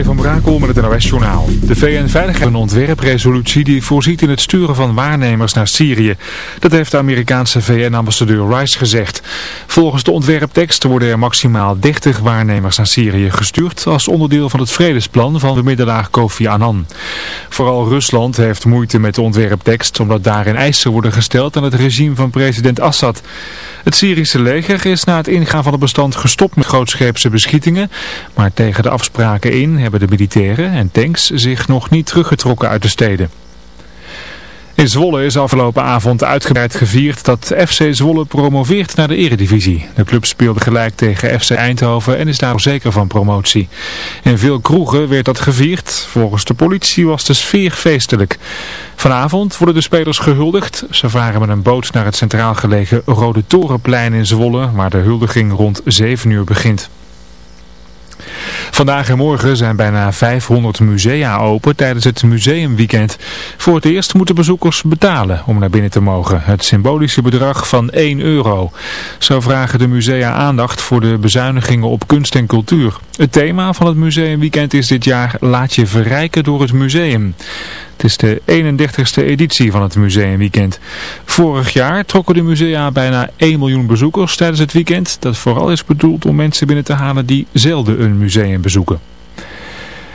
Van Brakel met het NOS-journaal. De VN-veiligheid een ontwerpresolutie die voorziet in het sturen van waarnemers naar Syrië. Dat heeft de Amerikaanse VN-ambassadeur Rice gezegd. Volgens de ontwerptekst worden er maximaal 30 waarnemers naar Syrië gestuurd... als onderdeel van het vredesplan van de middelaar Kofi Annan. Vooral Rusland heeft moeite met de ontwerptekst... omdat daarin eisen worden gesteld aan het regime van president Assad. Het Syrische leger is na het ingaan van het bestand gestopt met grootscheepse beschietingen... maar tegen de afspraken in hebben de militairen en tanks zich nog niet teruggetrokken uit de steden. In Zwolle is afgelopen avond uitgebreid gevierd dat FC Zwolle promoveert naar de eredivisie. De club speelde gelijk tegen FC Eindhoven en is daar zeker van promotie. In veel kroegen werd dat gevierd. Volgens de politie was de sfeer feestelijk. Vanavond worden de spelers gehuldigd. Ze varen met een boot naar het centraal gelegen Rode Torenplein in Zwolle, waar de huldiging rond 7 uur begint. Vandaag en morgen zijn bijna 500 musea open tijdens het museumweekend. Voor het eerst moeten bezoekers betalen om naar binnen te mogen. Het symbolische bedrag van 1 euro. Zo vragen de musea aandacht voor de bezuinigingen op kunst en cultuur. Het thema van het museumweekend is dit jaar Laat je verrijken door het museum. Het is de 31ste editie van het museumweekend. Vorig jaar trokken de musea bijna 1 miljoen bezoekers tijdens het weekend. Dat vooral is bedoeld om mensen binnen te halen die zelden een museum bezoeken.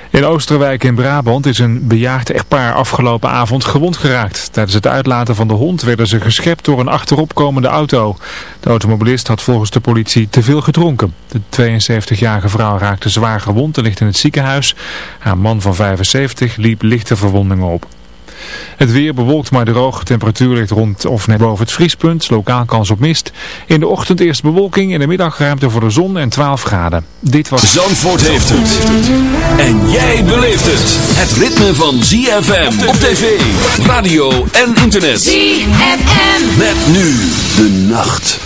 In Oosterwijk in Brabant is een bejaagd echtpaar afgelopen avond gewond geraakt. Tijdens het uitlaten van de hond werden ze geschept door een achteropkomende auto. De automobilist had volgens de politie te veel gedronken. De 72-jarige vrouw raakte zwaar gewond en ligt in het ziekenhuis. Haar man van 75 liep lichte verwondingen op. Het weer bewolkt maar droog. Temperatuur ligt rond of net boven het vriespunt. Lokaal kans op mist. In de ochtend eerst bewolking. In de middag ruimte voor de zon en 12 graden. Dit was... Zandvoort heeft het. En jij beleeft het. Het ritme van ZFM op tv, radio en internet. ZFM. Met nu de nacht.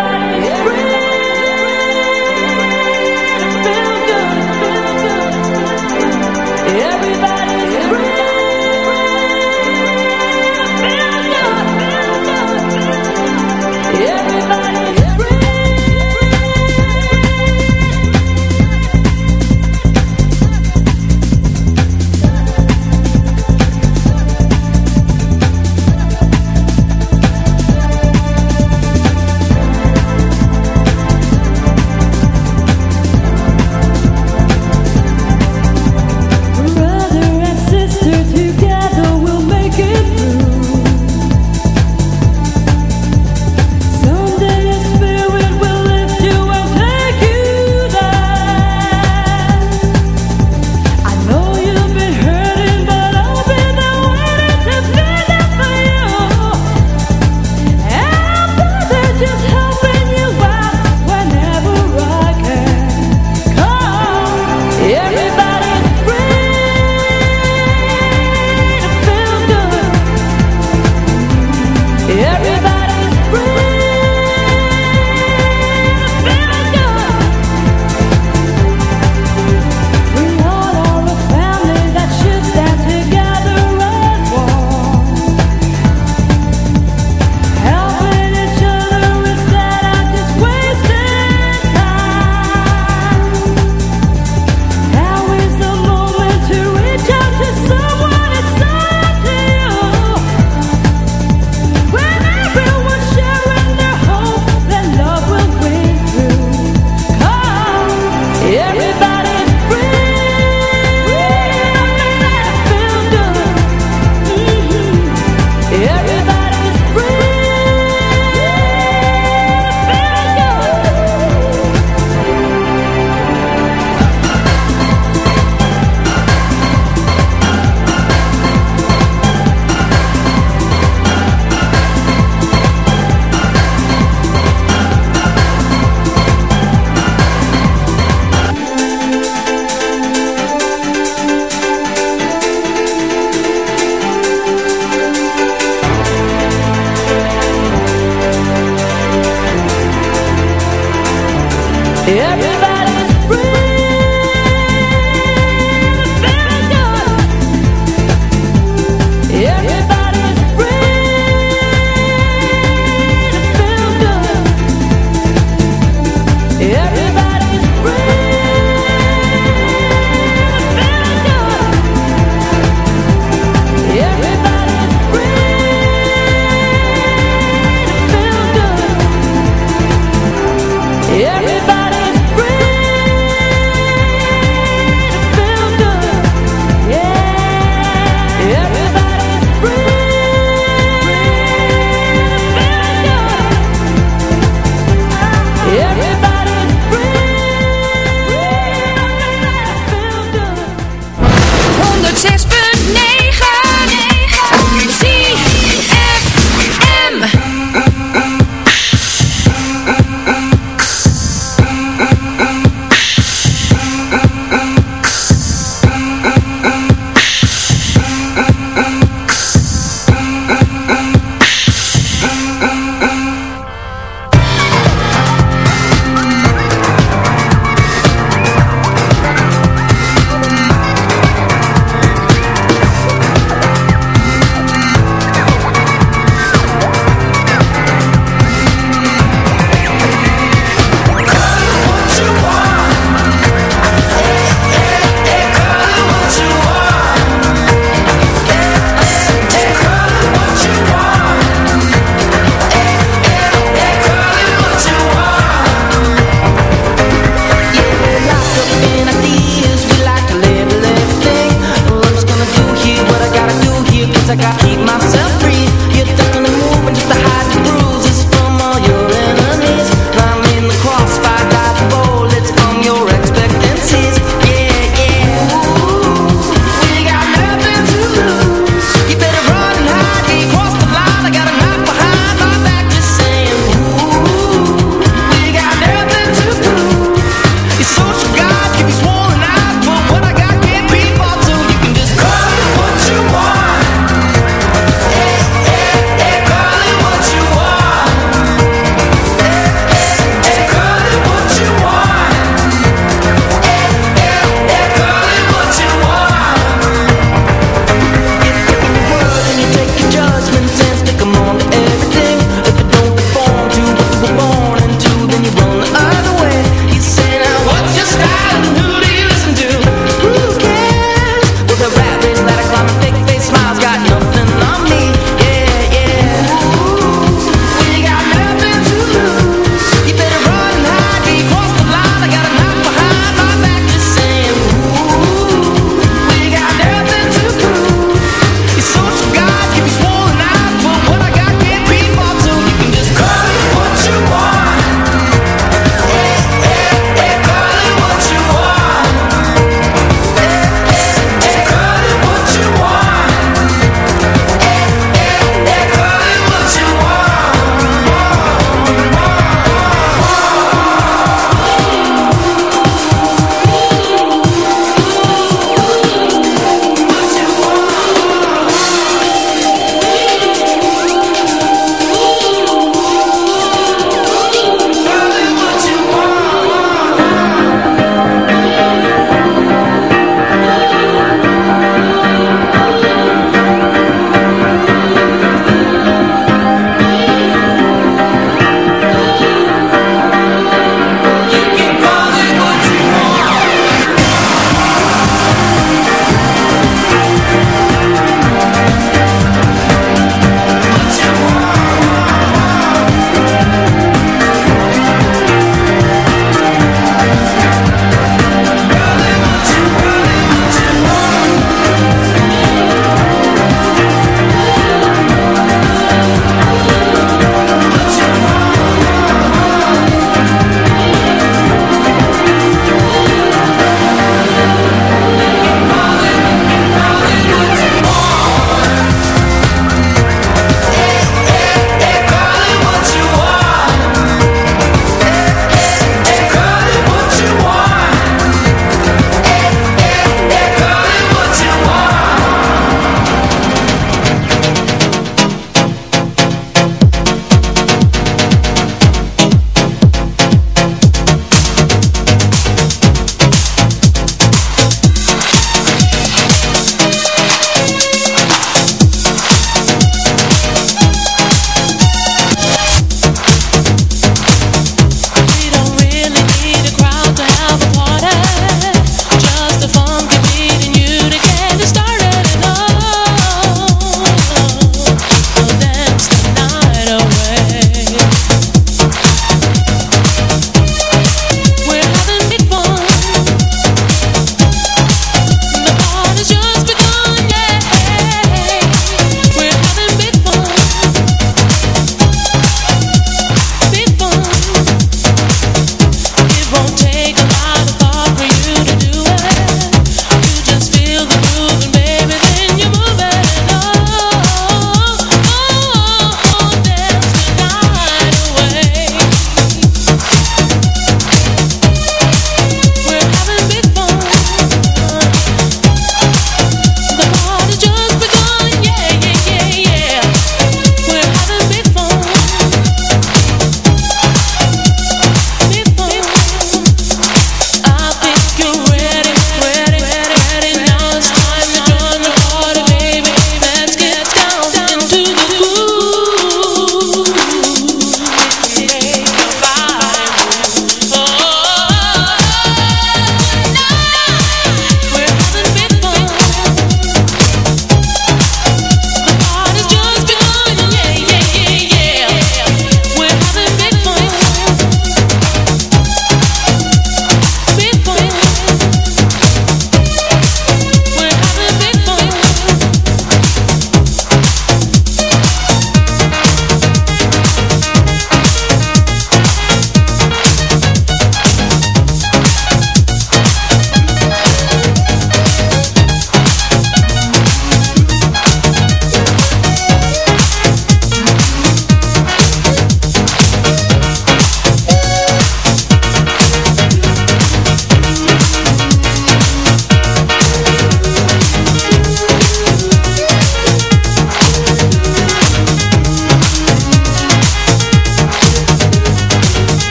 everybody's yeah. free.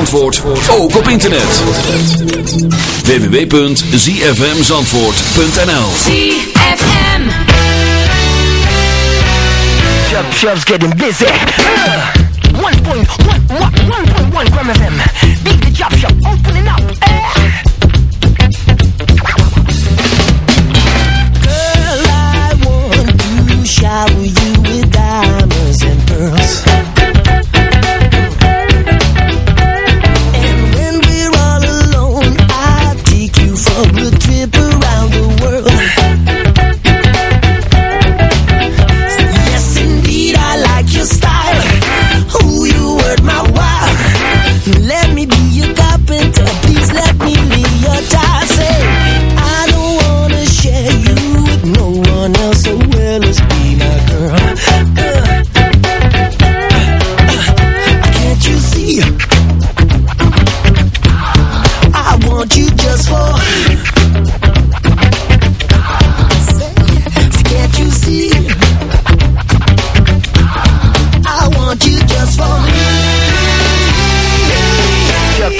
Zandvoort ook op internet. www.zfmzandvoort.nl ZFM Clubs getting busy.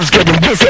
love's getting busy.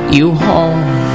you home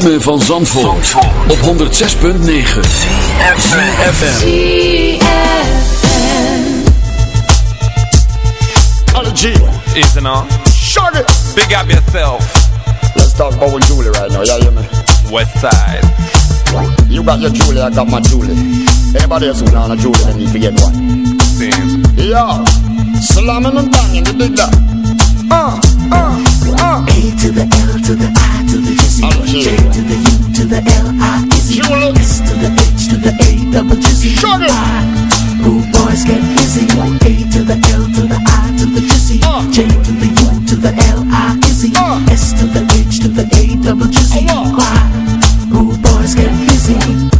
ritme van Zandvoort, op 106.9 FM. All G, Isn't on? shut it. Big up yourself. Let's talk about with Julie right now, yeah, hear me? West side. You got your Julie, I got my Julie. Anybody else who not a Julie, then need to get one. Seems. Yo, slamming and banging, you dig that? Uh, uh, uh. A to the L to the I to the G All to the U to the L I Julie. S to the H to the A double Jizzy Shut. Who boys get busy A to the L to the I to the Jizzy Uh. To the U to the L I Uh. S to the H to the A double Jizzy Uh. Why? Who boys get busy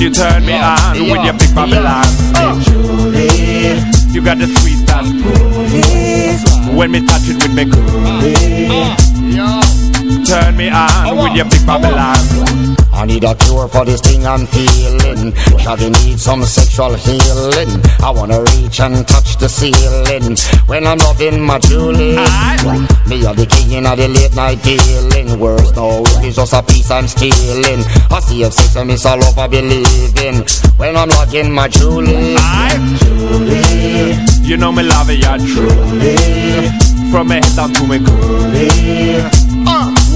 You turn me on with your big Babylon bitch. You got the sweet and When me touch it with me coolie. Turn me on with your big Babylon I need a cure for this thing I'm feeling. Shawty need some sexual healing. I wanna reach and touch the ceiling when I'm loving my Julie. Me are the king of the late night dealing. Worse no, it's just a piece I'm stealing. I see if sex and miss all over believing when I'm loving my Julie. Julie. You know me love it, yeah, truly. From me head down to me coolie.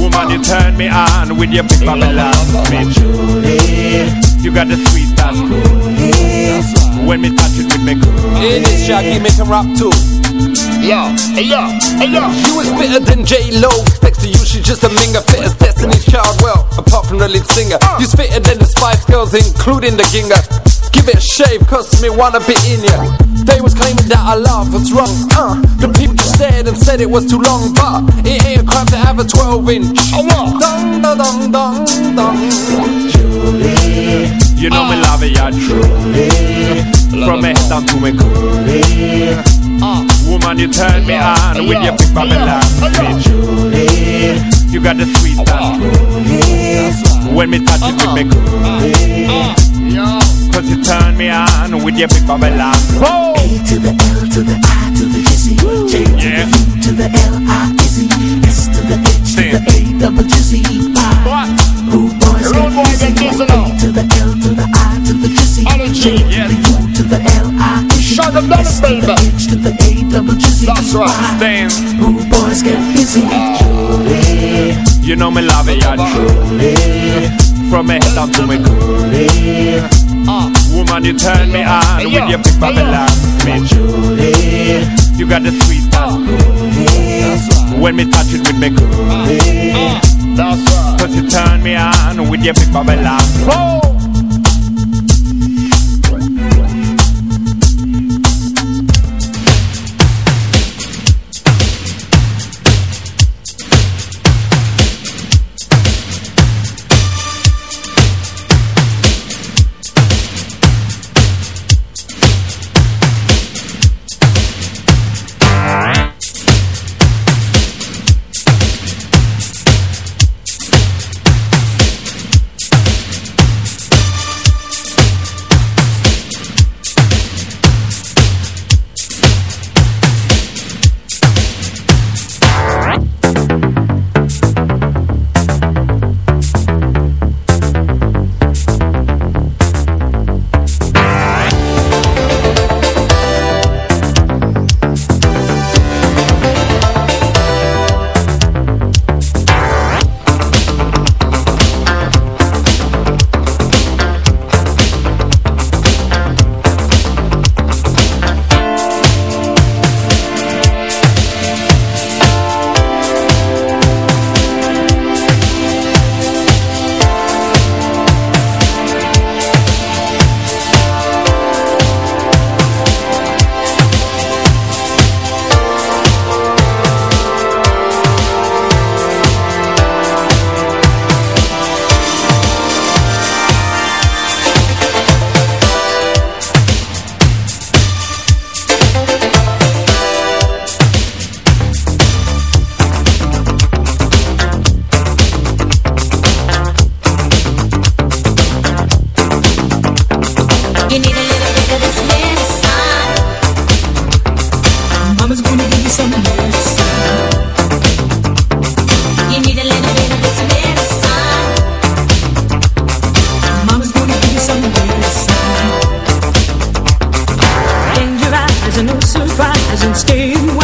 Woman, you turn me on with your big Babylon bitch. You got the sweet dance cool. When me touch it with me cool. Hey, this Shaggy make him rap too. Yo, hey yo, hey yo. She was fitter than J Lo. Next to you, she's just a minger. Fit as Destiny's Child. Well, apart from the lead singer, you's fitter than the Spice Girls, including the Ginger. Give it a shave, cause me wanna be in ya. They was claiming that I love what's wrong. Uh, the people stared and said it was too long, but it ain't a crime to have a 12 inch. Oh, what? Dong, dong, dong, dong, dong. Julie. You know me love it, yeah, truly. From me head down to me coolie. Uh, woman, you turn me uh, on with your big Babylon bitch. Uh, you got the sweet dance cool. When me touch it with me cool. Cause you turn me on with your big Babylon. Oh! A to the L to the I to the Jizzy. J to Yeah. the to the L I Izzy. S to the H to the A double Jizzy. What? Rude boys get busy. A to the L to the I to the Jizzy. All the G, J to the U to the L I Izzy. Shut them down, S to the. H to the A double Jizzy. That's right. Rude boys get busy. You know me love it, yeah, truly. From me head down to me coolie. Uh, woman, you turn me on with your big Babylon bitch. You got the sweet dance When me touch it with me cool. That's right. Cause you turn me on with your big Babylon. Oh! stay away.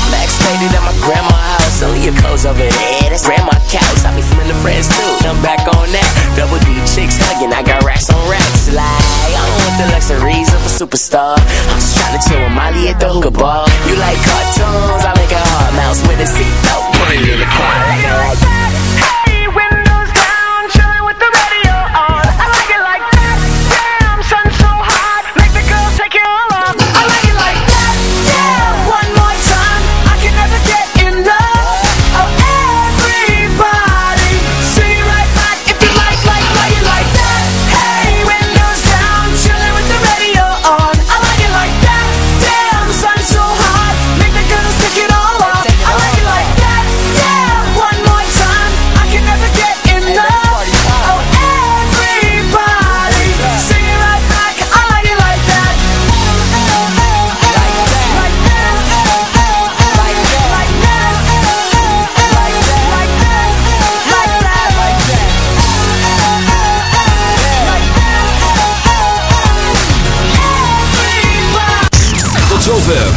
Vaccinated at my grandma's house. Only your clothes over there. That's grandma couch. I be feeling the friends too. I'm back on that. Double D chicks hugging. I got racks on racks. Like, I don't want the luxuries of a superstar. I'm just trying to chill with Molly at the hookah bar. You like cartoons? I make a hard mouse with a seatbelt. Put it in the car.